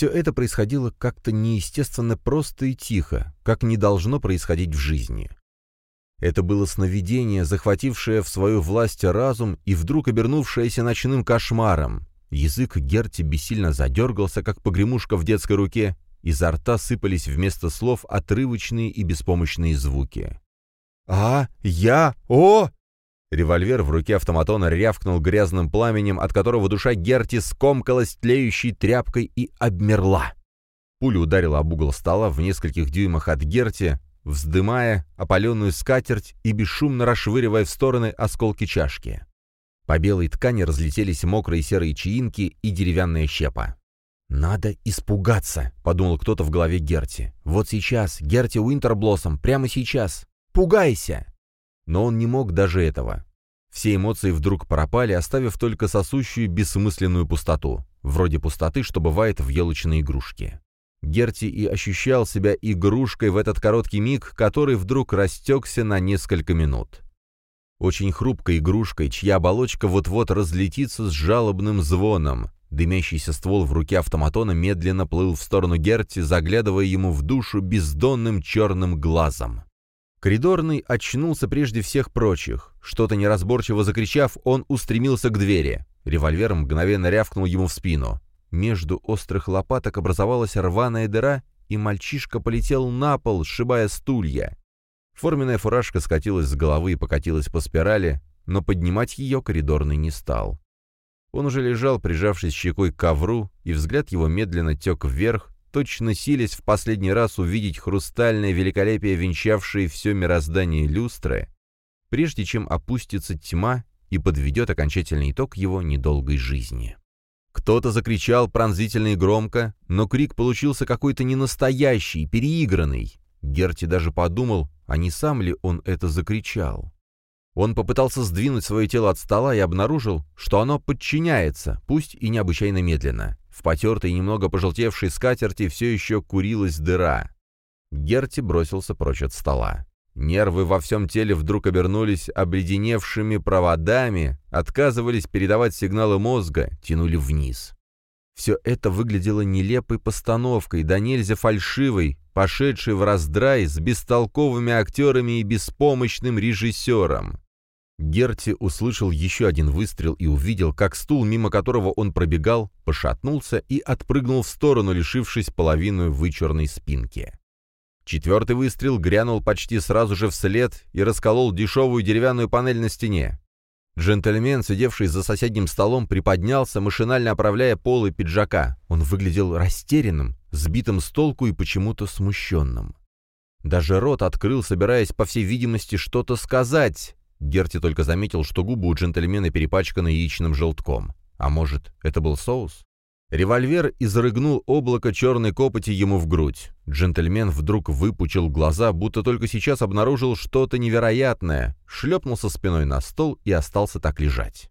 Все это происходило как-то неестественно просто и тихо, как не должно происходить в жизни. Это было сновидение, захватившее в свою власть разум и вдруг обернувшееся ночным кошмаром. Язык Герти бессильно задергался, как погремушка в детской руке, изо рта сыпались вместо слов отрывочные и беспомощные звуки. «А, я, о!» Револьвер в руке автоматона рявкнул грязным пламенем, от которого душа Герти скомкалась тлеющей тряпкой и обмерла. Пуля ударила об угол стола в нескольких дюймах от Герти, вздымая опаленную скатерть и бесшумно расшвыривая в стороны осколки чашки. По белой ткани разлетелись мокрые серые чаинки и деревянная щепа. «Надо испугаться», — подумал кто-то в голове Герти. «Вот сейчас, Герти Уинтерблоссом, прямо сейчас. Пугайся!» Но он не мог даже этого. Все эмоции вдруг пропали, оставив только сосущую бессмысленную пустоту, вроде пустоты, что бывает в елочной игрушке. Герти и ощущал себя игрушкой в этот короткий миг, который вдруг растекся на несколько минут. Очень хрупкой игрушкой, чья оболочка вот-вот разлетится с жалобным звоном. Дымящийся ствол в руке автоматона медленно плыл в сторону Герти, заглядывая ему в душу бездонным черным глазом. Коридорный очнулся прежде всех прочих. Что-то неразборчиво закричав, он устремился к двери. Револьвер мгновенно рявкнул ему в спину. Между острых лопаток образовалась рваная дыра, и мальчишка полетел на пол, сшибая стулья. Форменная фуражка скатилась с головы и покатилась по спирали, но поднимать ее коридорный не стал. Он уже лежал, прижавшись щекой к ковру, и взгляд его медленно тек вверх, точно силясь в последний раз увидеть хрустальное великолепие, венчавшее все мироздание люстры, прежде чем опустится тьма и подведет окончательный итог его недолгой жизни. Кто-то закричал пронзительно и громко, но крик получился какой-то ненастоящий, переигранный. Герти даже подумал, а не сам ли он это закричал. Он попытался сдвинуть свое тело от стола и обнаружил, что оно подчиняется, пусть и необычайно медленно. В потертой, немного пожелтевшей скатерти все еще курилась дыра. Герти бросился прочь от стола. Нервы во всем теле вдруг обернулись обледеневшими проводами, отказывались передавать сигналы мозга, тянули вниз. Все это выглядело нелепой постановкой, да нельзя фальшивой, пошедшей в раздрай с бестолковыми актерами и беспомощным режиссером. Герти услышал еще один выстрел и увидел, как стул, мимо которого он пробегал, пошатнулся и отпрыгнул в сторону, лишившись половину вычурной спинки. Четвертый выстрел грянул почти сразу же вслед и расколол дешевую деревянную панель на стене. Джентльмен, сидевший за соседним столом, приподнялся, машинально оправляя полы пиджака. Он выглядел растерянным, сбитым с толку и почему-то смущенным. Даже рот открыл, собираясь, по всей видимости, что-то сказать. Герти только заметил, что губы у джентльмена перепачканы яичным желтком. А может, это был соус? Револьвер изрыгнул облако черной копоти ему в грудь. Джентльмен вдруг выпучил глаза, будто только сейчас обнаружил что-то невероятное, шлепнулся спиной на стол и остался так лежать.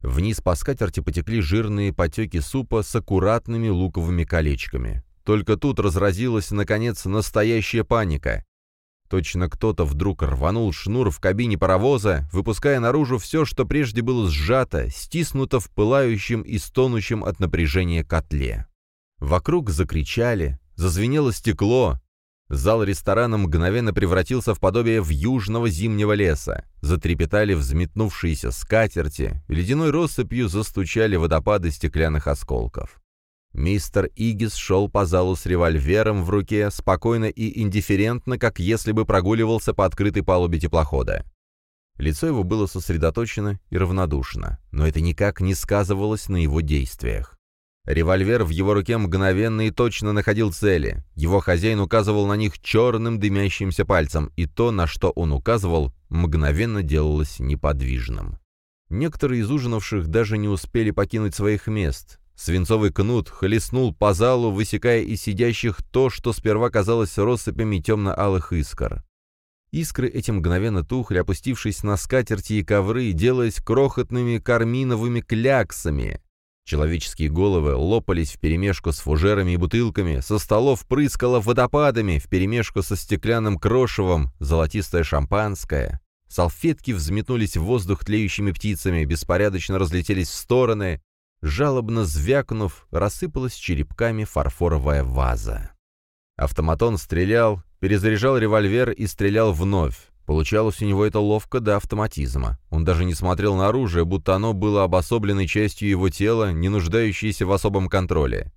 Вниз по скатерти потекли жирные потеки супа с аккуратными луковыми колечками. Только тут разразилась, наконец, настоящая паника. Точно кто-то вдруг рванул шнур в кабине паровоза, выпуская наружу все, что прежде было сжато, стиснуто в пылающем и стонущем от напряжения котле. Вокруг закричали, зазвенело стекло. Зал ресторана мгновенно превратился в подобие вьюжного зимнего леса. Затрепетали взметнувшиеся скатерти, ледяной россыпью застучали водопады стеклянных осколков. Мистер Игис шел по залу с револьвером в руке, спокойно и индифферентно, как если бы прогуливался по открытой палубе теплохода. Лицо его было сосредоточено и равнодушно, но это никак не сказывалось на его действиях. Револьвер в его руке мгновенно и точно находил цели. Его хозяин указывал на них черным дымящимся пальцем, и то, на что он указывал, мгновенно делалось неподвижным. Некоторые из ужинавших даже не успели покинуть своих мест. Свинцовый кнут хлестнул по залу, высекая из сидящих то, что сперва казалось россыпями темно-алых искр. Искры эти мгновенно тухли, опустившись на скатерти и ковры, делаясь крохотными карминовыми кляксами. Человеческие головы лопались вперемешку с фужерами и бутылками, со столов прыскало водопадами, вперемешку со стеклянным крошевом, золотистое шампанское. Салфетки взметнулись в воздух тлеющими птицами, беспорядочно разлетелись в стороны, Жалобно звякнув, рассыпалась черепками фарфоровая ваза. Автоматон стрелял, перезаряжал револьвер и стрелял вновь. Получалось у него это ловко до автоматизма. Он даже не смотрел на оружие, будто оно было обособленной частью его тела, не нуждающейся в особом контроле.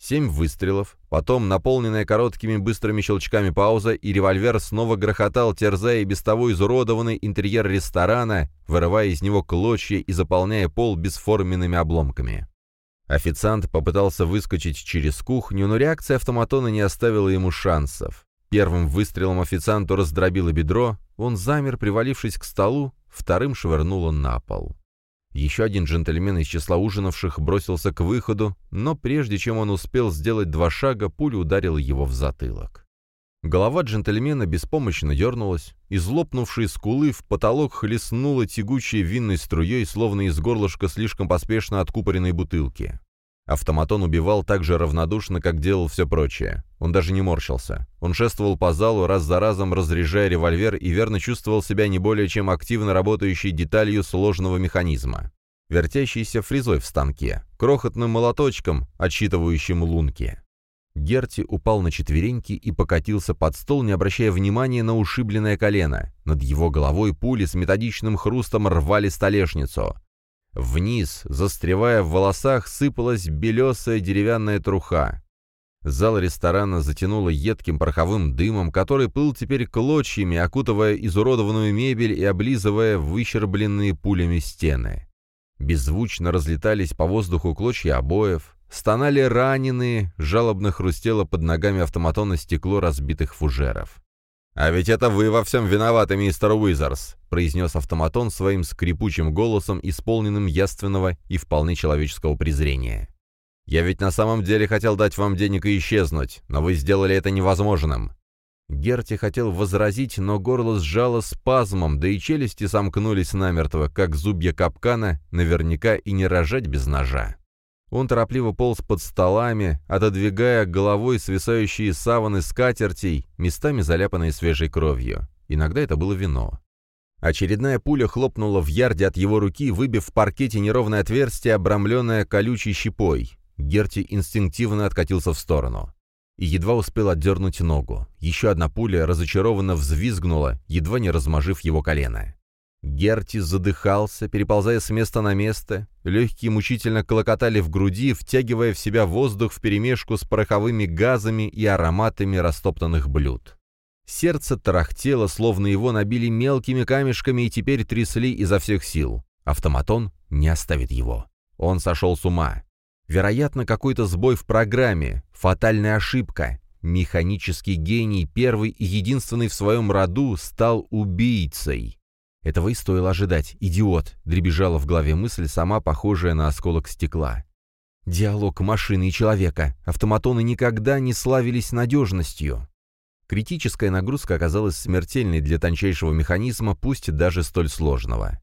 Семь выстрелов, потом наполненная короткими быстрыми щелчками пауза, и револьвер снова грохотал, терзая без того изуродованный интерьер ресторана, вырывая из него клочья и заполняя пол бесформенными обломками. Официант попытался выскочить через кухню, но реакция автоматона не оставила ему шансов. Первым выстрелом официанту раздробило бедро, он замер, привалившись к столу, вторым швырнул он на пол. Еще один джентльмен из числа ужинавших бросился к выходу, но прежде чем он успел сделать два шага, пуля ударила его в затылок. Голова джентльмена беспомощно дернулась, из лопнувшей скулы в потолок хлестнула тягучей винной струей, словно из горлышка слишком поспешно откупоренной бутылки. Автоматон убивал так же равнодушно, как делал все прочее. Он даже не морщился. Он шествовал по залу, раз за разом разряжая револьвер и верно чувствовал себя не более чем активно работающей деталью сложного механизма. Вертящейся фрезой в станке, крохотным молоточком, отсчитывающим лунки. Герти упал на четвереньки и покатился под стол, не обращая внимания на ушибленное колено. Над его головой пули с методичным хрустом рвали столешницу. Вниз, застревая в волосах, сыпалась белесая деревянная труха. Зал ресторана затянуло едким пороховым дымом, который плыл теперь клочьями, окутывая изуродованную мебель и облизывая выщербленные пулями стены. Беззвучно разлетались по воздуху клочья обоев, стонали раненые, жалобно хрустело под ногами автоматона стекло разбитых фужеров. «А ведь это вы во всем виноваты, мистер Уизерс», — произнес автоматон своим скрипучим голосом, исполненным яственного и вполне человеческого презрения. «Я ведь на самом деле хотел дать вам денег и исчезнуть, но вы сделали это невозможным». Герти хотел возразить, но горло сжало спазмом, да и челюсти сомкнулись намертво, как зубья капкана, наверняка и не рожать без ножа. Он торопливо полз под столами, отодвигая головой свисающие саваны скатертей, местами заляпанные свежей кровью. Иногда это было вино. Очередная пуля хлопнула в ярде от его руки, выбив в паркете неровное отверстие, обрамленное колючей щепой. Герти инстинктивно откатился в сторону. И едва успел отдернуть ногу. Еще одна пуля разочарованно взвизгнула, едва не размажив его колено. Герти задыхался, переползая с места на место. Легкие мучительно колокотали в груди, втягивая в себя воздух вперемешку с пороховыми газами и ароматами растоптанных блюд. Сердце тарахтело, словно его набили мелкими камешками и теперь трясли изо всех сил. Автоматон не оставит его. Он сошел с ума. Вероятно, какой-то сбой в программе, фатальная ошибка. Механический гений, первый и единственный в своем роду, стал убийцей. Этого и стоило ожидать. «Идиот!» — дребезжала в голове мысль, сама похожая на осколок стекла. Диалог машины и человека. Автоматоны никогда не славились надежностью. Критическая нагрузка оказалась смертельной для тончайшего механизма, пусть даже столь сложного.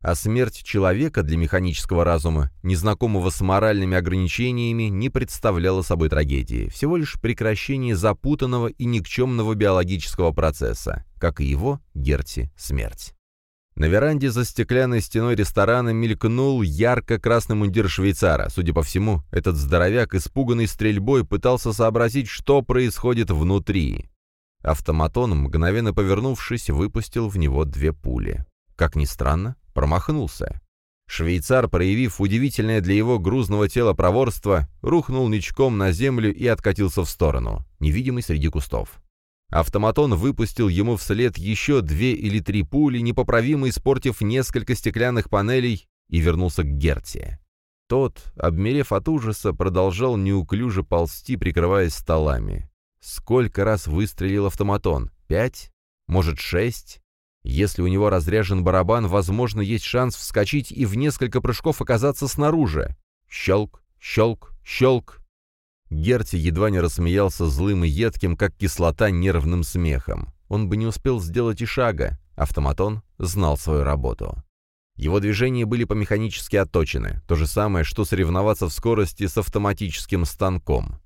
А смерть человека для механического разума, незнакомого с моральными ограничениями, не представляла собой трагедии, всего лишь прекращение запутанного и никчемного биологического процесса, как и его, Герти, смерть. На веранде за стеклянной стеной ресторана мелькнул ярко-красный мундир швейцара. Судя по всему, этот здоровяк, испуганный стрельбой, пытался сообразить, что происходит внутри. Автоматон, мгновенно повернувшись, выпустил в него две пули. Как ни странно, промахнулся. Швейцар, проявив удивительное для его грузного тела проворство, рухнул ничком на землю и откатился в сторону, невидимый среди кустов. Автоматон выпустил ему вслед еще две или три пули, непоправимо испортив несколько стеклянных панелей, и вернулся к Герти. Тот, обмерев от ужаса, продолжал неуклюже ползти, прикрываясь столами. Сколько раз выстрелил автоматон? Пять? Может, шесть? Если у него разряжен барабан, возможно, есть шанс вскочить и в несколько прыжков оказаться снаружи. Щелк, щелк, щелк. Герти едва не рассмеялся злым и едким, как кислота, нервным смехом. Он бы не успел сделать и шага. Автоматон знал свою работу. Его движения были по-механически отточены, то же самое, что соревноваться в скорости с автоматическим станком.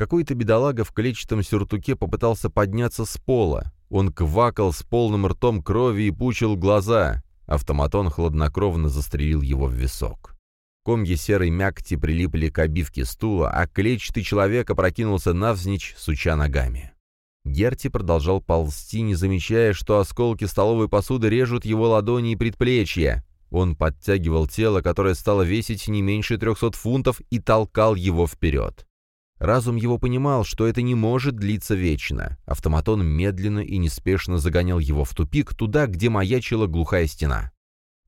Какой-то бедолага в клетчатом сюртуке попытался подняться с пола. Он квакал с полным ртом крови и пучил глаза. Автоматон хладнокровно застрелил его в висок. комья серой мякти прилипли к обивке стула, а клетчатый человек опрокинулся навзничь, суча ногами. Герти продолжал ползти, не замечая, что осколки столовой посуды режут его ладони и предплечья. Он подтягивал тело, которое стало весить не меньше трехсот фунтов, и толкал его вперед. Разум его понимал, что это не может длиться вечно. Автоматон медленно и неспешно загонял его в тупик, туда, где маячила глухая стена.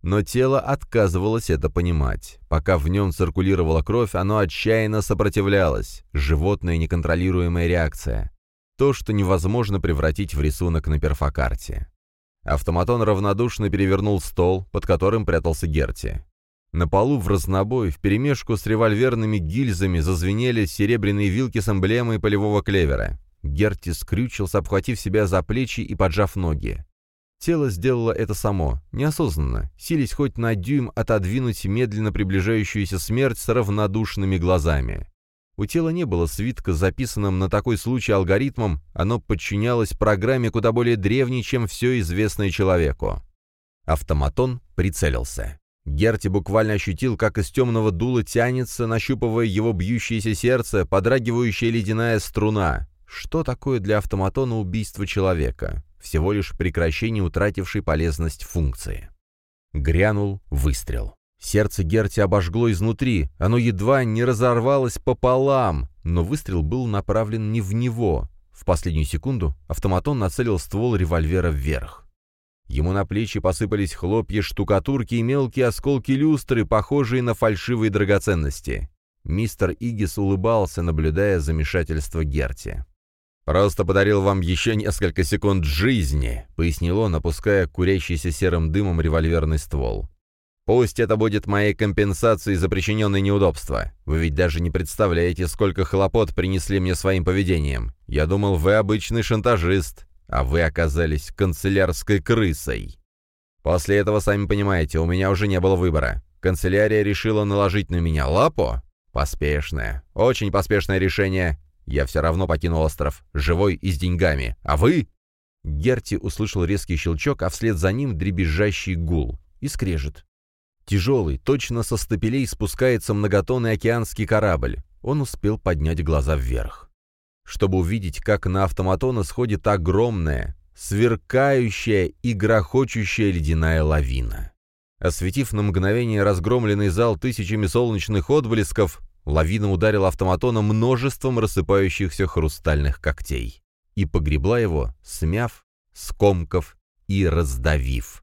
Но тело отказывалось это понимать. Пока в нем циркулировала кровь, оно отчаянно сопротивлялось. Животная неконтролируемая реакция. То, что невозможно превратить в рисунок на перфокарте. Автоматон равнодушно перевернул стол, под которым прятался Герти. На полу в разнобой, вперемешку с револьверными гильзами, зазвенели серебряные вилки с эмблемой полевого клевера. Герти скрючился, обхватив себя за плечи и поджав ноги. Тело сделало это само, неосознанно, сились хоть на дюйм отодвинуть медленно приближающуюся смерть с равнодушными глазами. У тела не было свитка, записанным на такой случай алгоритмом, оно подчинялось программе куда более древней, чем все известное человеку. Автоматон прицелился. Герти буквально ощутил, как из темного дула тянется, нащупывая его бьющееся сердце, подрагивающая ледяная струна. Что такое для автоматона убийство человека? Всего лишь прекращение утратившей полезность функции. Грянул выстрел. Сердце Герти обожгло изнутри, оно едва не разорвалось пополам, но выстрел был направлен не в него. В последнюю секунду автоматон нацелил ствол револьвера вверх. Ему на плечи посыпались хлопья штукатурки и мелкие осколки люстры, похожие на фальшивые драгоценности. Мистер Игис улыбался, наблюдая замешательство Герти. «Просто подарил вам еще несколько секунд жизни», — пояснил он, опуская курящийся серым дымом револьверный ствол. «Пусть это будет моей компенсацией за причиненные неудобства. Вы ведь даже не представляете, сколько хлопот принесли мне своим поведением. Я думал, вы обычный шантажист а вы оказались канцелярской крысой. После этого, сами понимаете, у меня уже не было выбора. Канцелярия решила наложить на меня лапу? Поспешное, очень поспешное решение. Я все равно покинул остров, живой и с деньгами. А вы? Герти услышал резкий щелчок, а вслед за ним дребезжащий гул. И скрежет. Тяжелый, точно со стапелей спускается многотонный океанский корабль. Он успел поднять глаза вверх чтобы увидеть, как на автоматона сходит огромная, сверкающая и грохочущая ледяная лавина. Осветив на мгновение разгромленный зал тысячами солнечных отблесков, лавина ударила автоматона множеством рассыпающихся хрустальных когтей и погребла его, смяв, скомков и раздавив.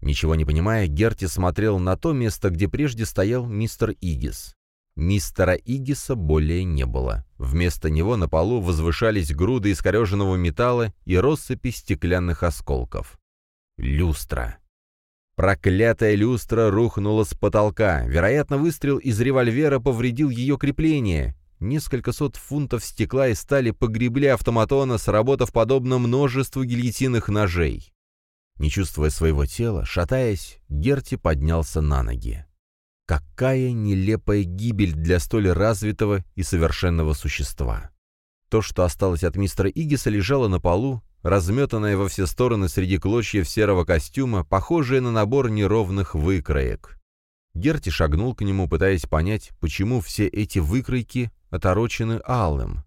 Ничего не понимая, Герти смотрел на то место, где прежде стоял мистер Игис. Мистера Игиса более не было. Вместо него на полу возвышались груды искореженного металла и россыпи стеклянных осколков. Люстра. Проклятая люстра рухнула с потолка. Вероятно, выстрел из револьвера повредил ее крепление. Несколько сот фунтов стекла и стали погребли автоматона, сработав подобно множеству гильотинных ножей. Не чувствуя своего тела, шатаясь, Герти поднялся на ноги. Какая нелепая гибель для столь развитого и совершенного существа. То, что осталось от мистера Игиса, лежало на полу, разметанное во все стороны среди клочьев серого костюма, похожее на набор неровных выкроек. Герти шагнул к нему, пытаясь понять, почему все эти выкройки оторочены алым.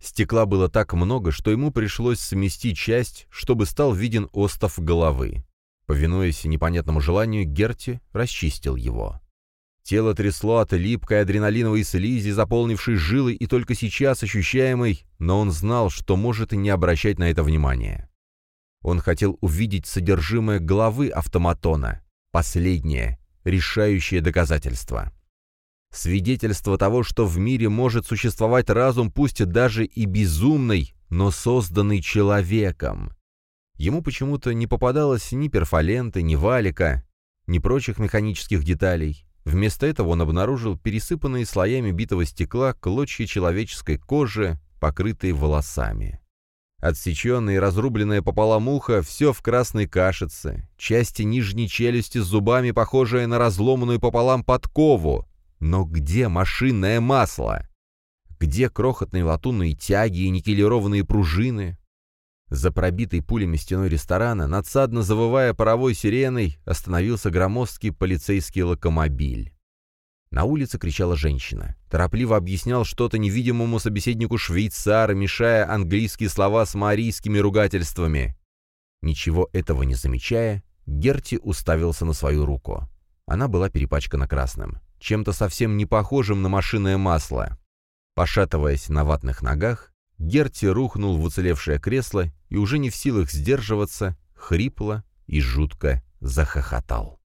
Стекла было так много, что ему пришлось сместить часть, чтобы стал виден остов головы. Повинуясь непонятному желанию, Герти расчистил его. Тело трясло от липкой адреналиновой слизи, заполнившей жилы и только сейчас ощущаемой, но он знал, что может и не обращать на это внимания. Он хотел увидеть содержимое головы автоматона, последнее, решающее доказательство. Свидетельство того, что в мире может существовать разум, пусть даже и безумный, но созданный человеком. Ему почему-то не попадалось ни перфоленты, ни валика, ни прочих механических деталей. Вместо этого он обнаружил пересыпанные слоями битого стекла клочья человеческой кожи, покрытые волосами. Отсеченное и разрубленное пополам ухо, все в красной кашице, части нижней челюсти с зубами, похожие на разломанную пополам подкову. Но где машинное масло? Где крохотные латунные тяги и никелированные пружины? За пробитой пулями стеной ресторана, надсадно завывая паровой сиреной, остановился громоздкий полицейский локомобиль. На улице кричала женщина. Торопливо объяснял что-то невидимому собеседнику швейцара, мешая английские слова с марийскими ругательствами. Ничего этого не замечая, Герти уставился на свою руку. Она была перепачкана красным, чем-то совсем не похожим на машинное масло. Пошатываясь на ватных ногах, Герти рухнул в уцелевшее кресло и уже не в силах сдерживаться, хрипло и жутко захохотал.